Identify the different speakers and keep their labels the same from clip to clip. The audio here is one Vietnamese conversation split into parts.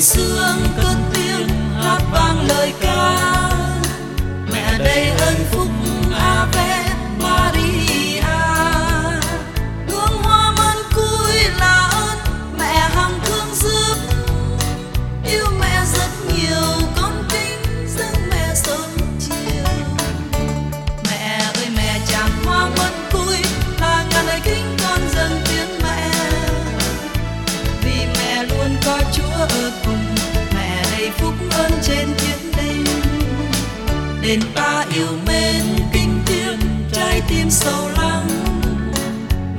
Speaker 1: sương cơn đền ta yêu mến kinh tiếc trái tim sâu lắng.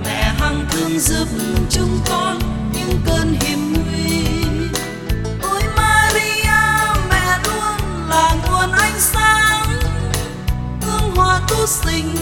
Speaker 1: Mẹ hằng thương giúp chúng con những cơn hiểm nguy. Ôi Maria, mẹ luôn là nguồn ánh sáng. Hương hoa tu sinh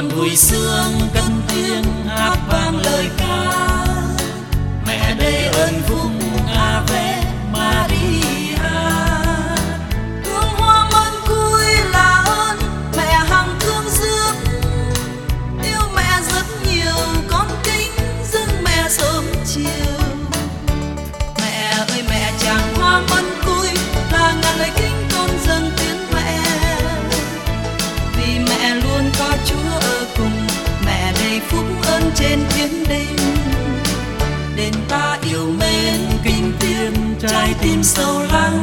Speaker 1: còn vui sương cân tiếng hà phúc ơn trên thiên đình đền ta yêu mến, kinh tiêm trái tim sâu lắng.